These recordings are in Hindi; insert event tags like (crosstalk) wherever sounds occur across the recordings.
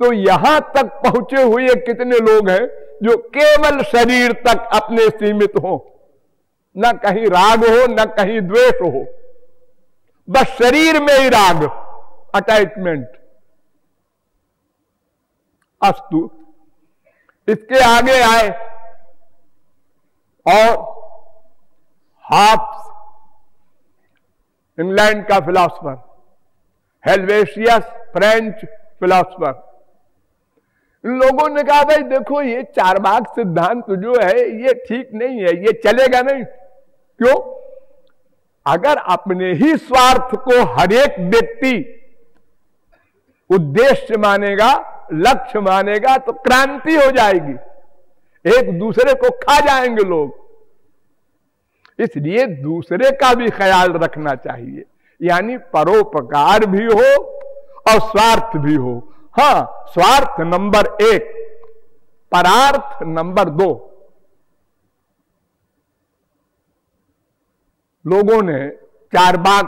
तो यहाँ तक पहुँचे हुए कितने लोग हैं जो केवल शरीर तक अपने सीमित हो। न कहीं राग हो, न कहीं द्वेष हो। बस शरीर में ही राग अटैचमेंट अस्तु, इसके आगे आए और हाफ़ इंग्लैंड का फिलोसफर, हेलवेशियस फ्रेंच फिलोसफर। लोगों ने कहा, भाई देखो, ये चार बाग सिद्धांत जो है, ये ठीक नहीं है, ये चलेगा नहीं। क्यों? अगर अपने ही स्वार्थ को हरेक व्यक्ति उद्देश्य मानेगा, लक्ष्य मानेगा तो क्रांति हो जाएगी। एक दूसरे को खा जाएँगे लोग। इसलिए दूसरे का भी ख्याल रखना चाहिए। यानी परोपकार भी हो और स्वार्थ भी हो। हाँ, स्वार्थ नंबर एक, परार्थ नंबर दो। लोगों ने चार बाग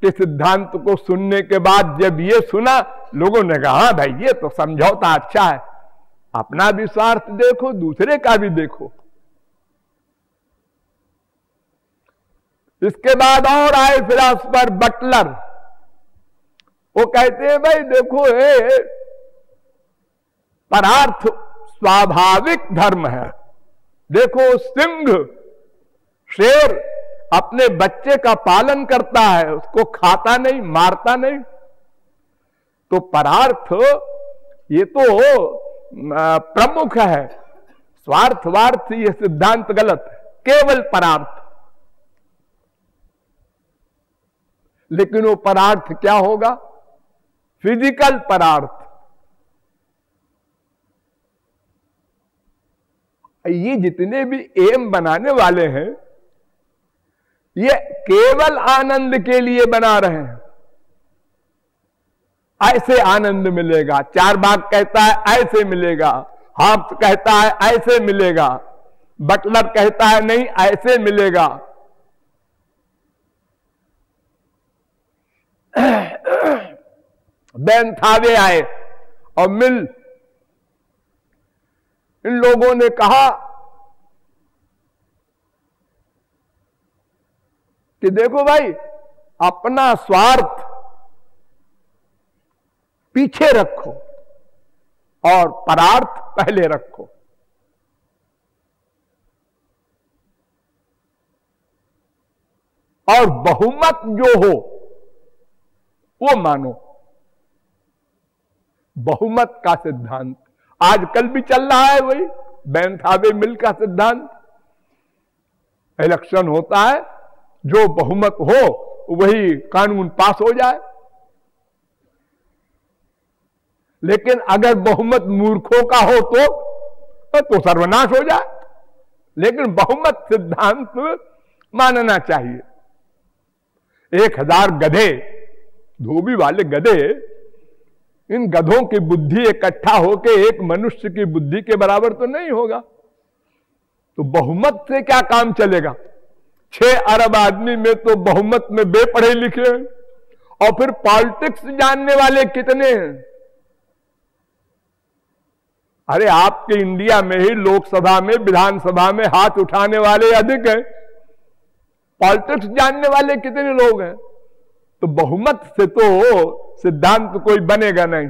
के सिद्धांत को सुनने के बाद जब ये सुना, लोगों ने कहा हाँ भाई, ये तो समझौता अच्छा है। अपना भी स्वार्थ देखो, दूसरे का भी देखो। इसके बाद और आए फिलासफर बटलर। वो कहते हैं, भाई देखो ये परार्थ स्वाभाविक धर्म है। देखो, सिंह शेर अपने बच्चे का पालन करता है, उसको खाता नहीं, मारता नहीं। तो परार्थ, ये तो प्रमुख है। स्वार्थवार्थ ये सिद्धांत गलत केवल परार्थ। लेकिन वो परार्थ क्या होगा? फ़िज़िकल पदार्थ। ये जितने भी एम बनाने वाले हैं, ये केवल आनंद के लिए बना रहे हैं। ऐसे आनंद मिलेगा। चार बाग कहता है, ऐसे मिलेगा। हाफ़ कहता है, ऐसे मिलेगा। बटलर कहता है, नहीं, ऐसे मिलेगा। थावे आए और मिल, इन लोगों ने कहा कि देखो भाई, अपना स्वार्थ पीछे रखो और परार्थ पहले रखो। और बहुमत जो हो, वो मानो। बहुमत का सिद्धांत। आजकल भी चल रहा है वही बैंथावे मिल का सिद्धांत। इलेक्शन होता है, जो बहुमत हो, वही कानून पास हो जाए। लेकिन अगर बहुमत मूर्खों का हो तो तो सर्वनाश हो जाए। लेकिन बहुमत सिद्धांत मानना चाहिए। एक हज़ार गधे, धोबी वाले गधे इन गधों की बुद्धि इकट्ठा होकर एक मनुष्य की बुद्धि के बराबर तो नहीं होगा। तो बहुमत से क्या काम चलेगा? छह अरब आदमी में तो बहुमत में बेपढ़े लिखे और फिर पॉलिटिक्स जानने वाले कितने हैं? अरे आपके इंडिया में ही लोकसभा में, विधानसभा में हाथ उठाने वाले अधिक हैं। पॉलिटिक्स जानने वाले कितने लोग हैं? तो बहुमत से तो सिद्धांत तो कोई बनेगा नहीं।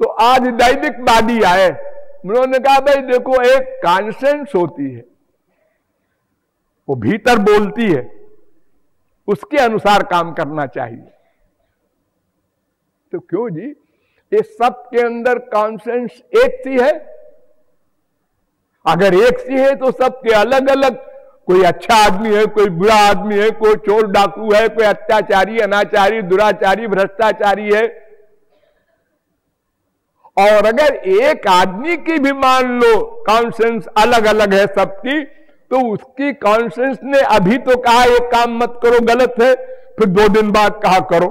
तो आज दैविकवादी आए, उन्होंने कहा, भाई देखो, एक कॉन्सेंस होती है, वो भीतर बोलती है, उसके अनुसार काम करना चाहिए। तो क्यों जी? ये सब के अंदर कॉन्सेंस एक सी है। अगर एक सी है तो सबके अलग अलग कोई अच्छा आदमी है, कोई बुरा आदमी है, कोई चोर डाकू है, कोई अत्याचारी, अनाचारी, दुराचारी, भ्रष्टाचारी है। और अगर एक आदमी की भी मान लो कॉन्सेंस अलग अलग है सबकी तो उसकी कॉन्सेंस ने अभी तो कहा, एक काम मत करो, गलत है, फिर दो दिन बाद कहा करो।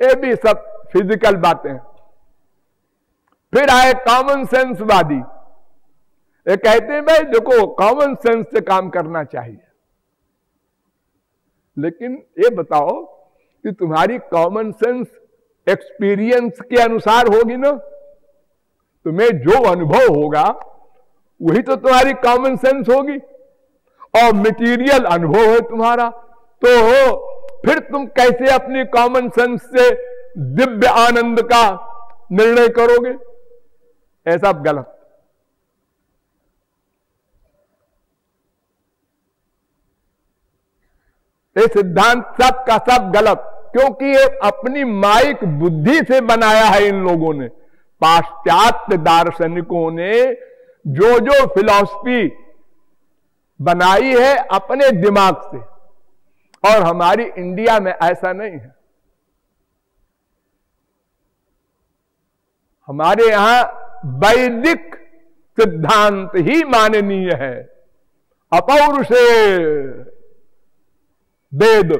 ये भी सब फ़िज़िकल बातें फिर आए कॉमन सेंस वादी। ये कहते हैं, भाई देखो कॉमन सेंस से काम करना चाहिए। लेकिन ये बताओ कि तुम्हारी कॉमन सेंस एक्सपीरियंस के अनुसार होगी ना, तुम्हें जो अनुभव होगा, वही तो तुम्हारी कॉमन सेंस होगी। और मटेरियल अनुभव है तुम्हारा तो हो, फिर तुम कैसे अपनी कॉमन सेंस से दिव्य आनंद का निर्णय करोगे? ऐसा गलत ये सिद्धांत सब का सब गलत, क्योंकि ये अपनी माइक बुद्धि से बनाया है इन लोगों ने। पाश्चात्य दार्शनिकों ने जो जो फिलॉसफी बनाई है अपने दिमाग से, और हमारी इंडिया में ऐसा नहीं है। हमारे यहाँ वैदिक सिद्धांत ही माननीय है। अपौरुषे वेद।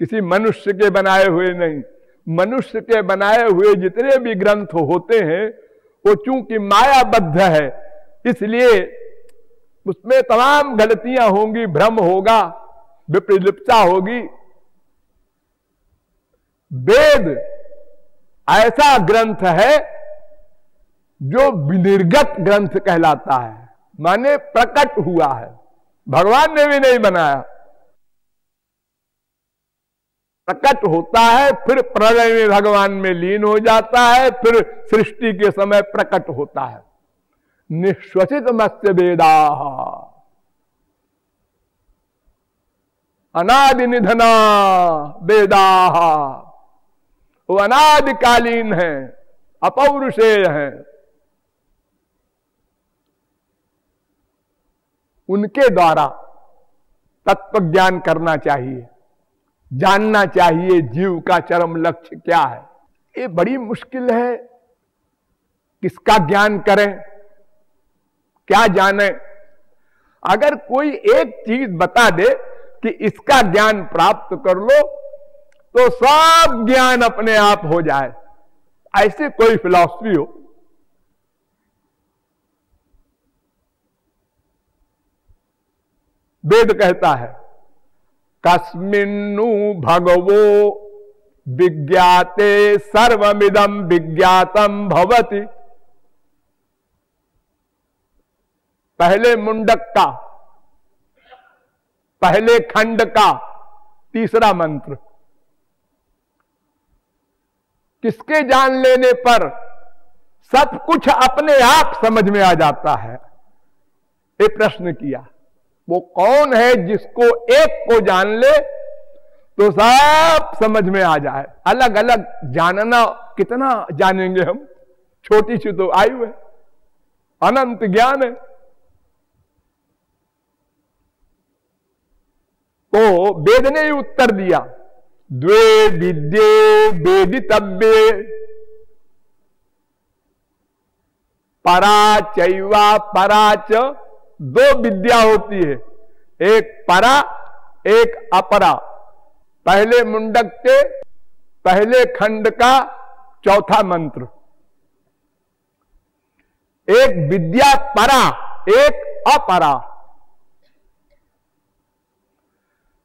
किसी मनुष्य के बनाए हुए नहीं। मनुष्य के बनाए हुए जितने भी ग्रंथ होते हैं, वो चूँकि मायाबद्ध है, इसलिए उसमें तमाम गलतियाँ होंगी, भ्रम होगा विप्रलिप्ता होगी। वेद ऐसा ग्रंथ है जो विनिर्गत ग्रंथ कहलाता है, माने प्रकट हुआ है। भगवान ने भी नहीं बनाया। प्रकट होता है, फिर प्रलय में भगवान में लीन हो जाता है, फिर सृष्टि के समय प्रकट होता है। निश्वसित मत्स्य वेदा। अनादि निधना वेदा। वो अनादिकालीन है, अपौरुषेय है। उनके द्वारा तत्व ज्ञान करना चाहिए। जानना चाहिए जीव का चरम लक्ष्य क्या है। ये बड़ी मुश्किल है। किसका ज्ञान करें? क्या जाने? अगर कोई एक चीज़ बता दे कि इसका ज्ञान प्राप्त कर लो तो सब ज्ञान अपने आप हो जाए। ऐसे कोई फिलॉसफी हो। वेद कहता है कस्मिन्नु भगवो विज्ञाते सर्वमिदम विज्ञातम भवति। पहले मुंडक का, पहले खंड का तीसरा मंत्र। किसके जान लेने पर सब कुछ अपने आप समझ में आ जाता है? ये प्रश्न किया। वो कौन है जिसको एक को जान ले तो सब समझ में आ जाए। अलग अलग जानना, कितना जानेंगे हम? छोटी सी तो आयु है, अनंत ज्ञान है। तो वेद ने ही उत्तर दिया, द्वे विद्ये वेदितव्य। पराचैवा पराच दो विद्या होती है। एक परा, एक अपरा। पहले मुंडक के, पहले खंड का चौथा मंत्र। एक विद्या परा, एक अपरा।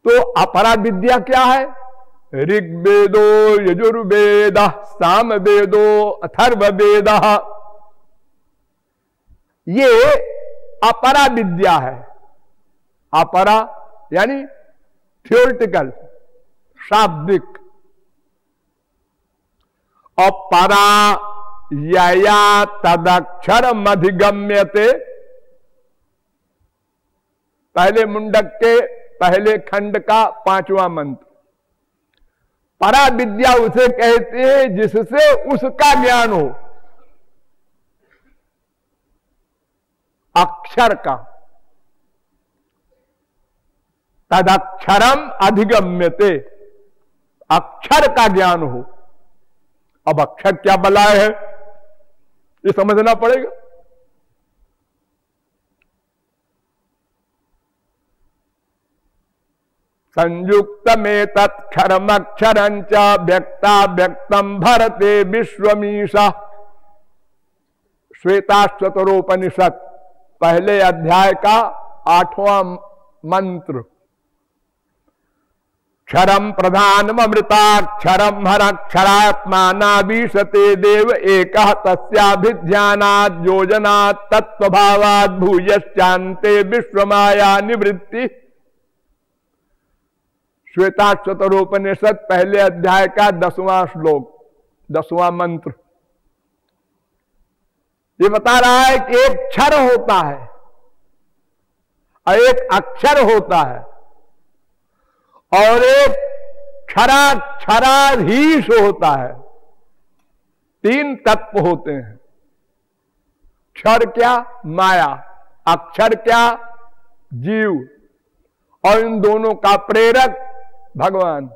तो अपरा विद्या क्या है? ऋग्वेदो, यजुर्वेद साम वेदो अथर्व वेद ये अपरा विद्या है। अपरा यानी थियोरिटिकल शाब्दिक। और परा तदक्षर मधिगम्यते पहले मुंडक के पहले खंड का पांचवा मंत्र। परा विद्या उसे कहते हैं जिससे उसका ज्ञान हो। अक्षर का। तद तदक्षरम अधिगम्यते। अक्षर का ज्ञान हो। अब अक्षर क्या बलाय है? ये समझना पड़ेगा। संयुक्त में तत्क्षरमक्षर व्यक्ता व्यक्तम भरते विश्वमीशा। श्वेता श्वेताश्वतरोपनिषद पहले अध्याय का आठवां मंत्र। क्षरम प्रधान अमृताक्षरम हर क्षरात्मा नाभीषते देव एक तस्याभिध्यानात् योजना भूयश्चांते विश्वमाया निवृत्ति। श्वेता चतरोपनिषद पहले अध्याय का दसवां श्लोक, दसवां मंत्र। ये बता रहा है कि एक क्षर होता है और एक अक्षर होता है और एक क्षरा क्षराधीश होता है। तीन तत्व होते हैं। क्षर क्या? माया। अक्षर क्या? जीव। और इन दोनों का प्रेरक भगवान।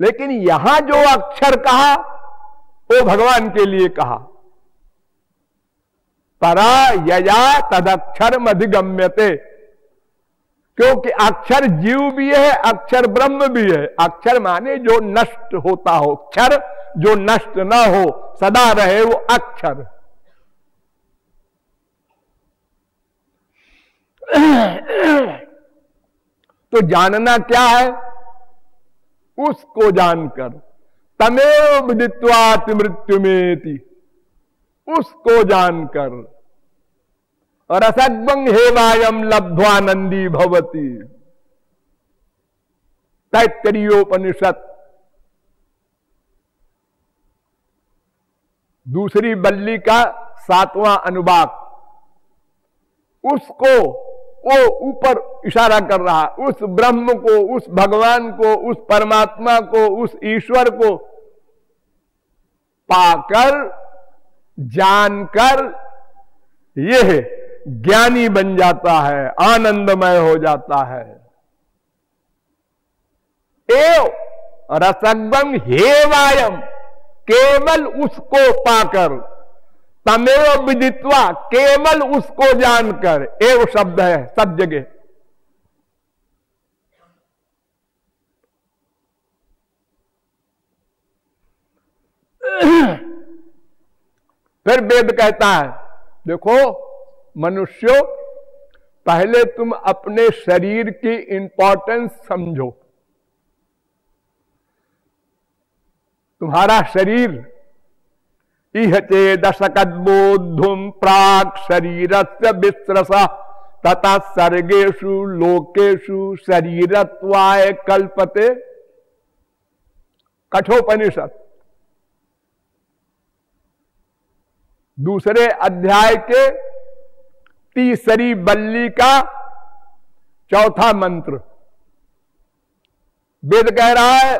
लेकिन यहाँ जो अक्षर कहा वो भगवान के लिए कहा। परा यया तदक्षर अधिगम्यते। क्योंकि अक्षर जीव भी है, अक्षर ब्रह्म भी है। अक्षर माने जो नष्ट होता हो। क्षर जो नष्ट ना हो, सदा रहे वो अक्षर। तो जानना क्या है? उसको जानकर। तमेव विदित्वात मृत्यु में उसको जानकर। और असग्वंग हेवायम लब्ध्वानंदी भवती। तैतरीयोपनिषद दूसरी बल्ली का सातवां अनुवाद उसको वो ऊपर इशारा कर रहा, उस ब्रह्म को, उस भगवान को, उस परमात्मा को, उस ईश्वर को पाकर, जानकर यह ज्ञानी बन जाता है, आनंदमय हो जाता है। एव रसगम हे वायम केवल उसको पाकर तमेव विदित्वा, केवल उसको जानकर, एव शब्द है, सब जगह। फिर वेद कहता है, देखो, मनुष्यों, पहले तुम अपने शरीर की इंपॉर्टेंस समझो। तुम्हारा शरीर इह चेदशकदोधुम प्राक शरीर से विश्रस तथा सर्गेशु लोकेशु शरीरत्वाय कल्पते। कठोपनिषद दूसरे अध्याय के तीसरी बल्ली का चौथा मंत्र। वेद कह रहा है,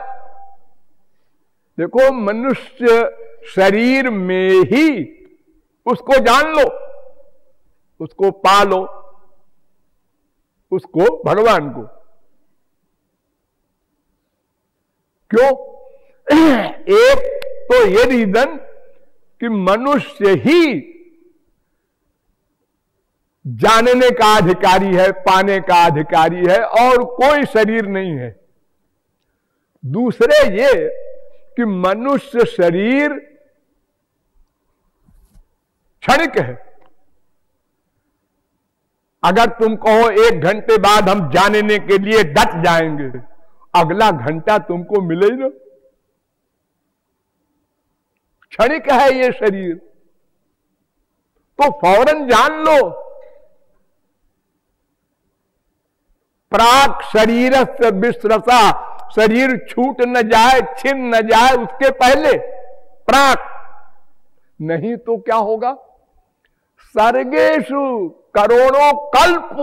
देखो, मनुष्य शरीर में ही उसको जान लो, उसको पालो उसको भगवान को। क्यों? (clears throat) एक तो ये रीजन कि मनुष्य ही जानने का अधिकारी है, पाने का अधिकारी है और कोई शरीर नहीं है। दूसरे ये कि मनुष्य शरीर क्षणिक है। अगर तुम कहो एक घंटे बाद हम जानने के लिए डट जाएँगे, अगला घंटा तुमको मिले ना। क्षणिक है ये शरीर। तो फ़ौरन जान लो, प्राक शरीर से विश्रसा, शरीर छूट न जाए, छिन न जाए उसके पहले, प्राक। नहीं तो क्या होगा? सर्गेशु करोड़ों कल्प